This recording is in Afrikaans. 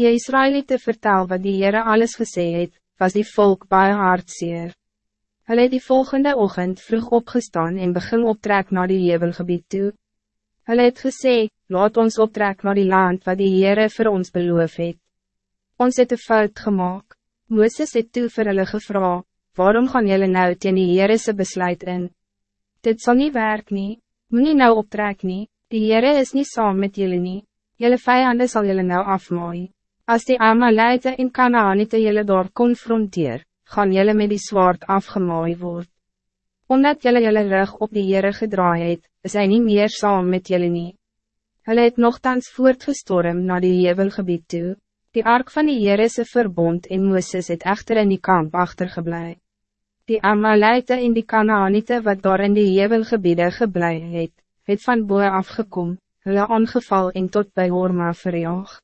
Die Israëlieten vertel wat die Heere alles gesê het, was die volk baie hartseer. Hulle het die volgende ochtend vroeg opgestaan en begin optrek naar die Jebelgebied toe. Hulle het gesê, laat ons optrek naar die land wat die Heere voor ons beloof het. Ons het een fout gemaakt. Mooses het toe vir hulle gevra, waarom gaan jullie nou teen die Heerese besluit in? Dit zal niet werk nie, moet nie nou optrek nie, die Heere is niet saam met jullie nie, jullie vijanden zal jullie nou afmaaien. Als die Amalite in Kanaanite jullie door confronteer, gaan jullie met die zwaard afgemaaid word. Omdat jullie jullie rug op die Heere gedraai het, is hy nie meer saam met jullie nie. Hulle het nogthans voortgestorm naar die Jebelgebied toe. Die ark van die Heerese verbond en Mooses het echter in die kamp achtergeblij. Die Amalite en die Kanaanite wat daar in die Jebelgebiede geblij het, het van boe afgekom, hulle aangeval en tot bij Horma verjaagd.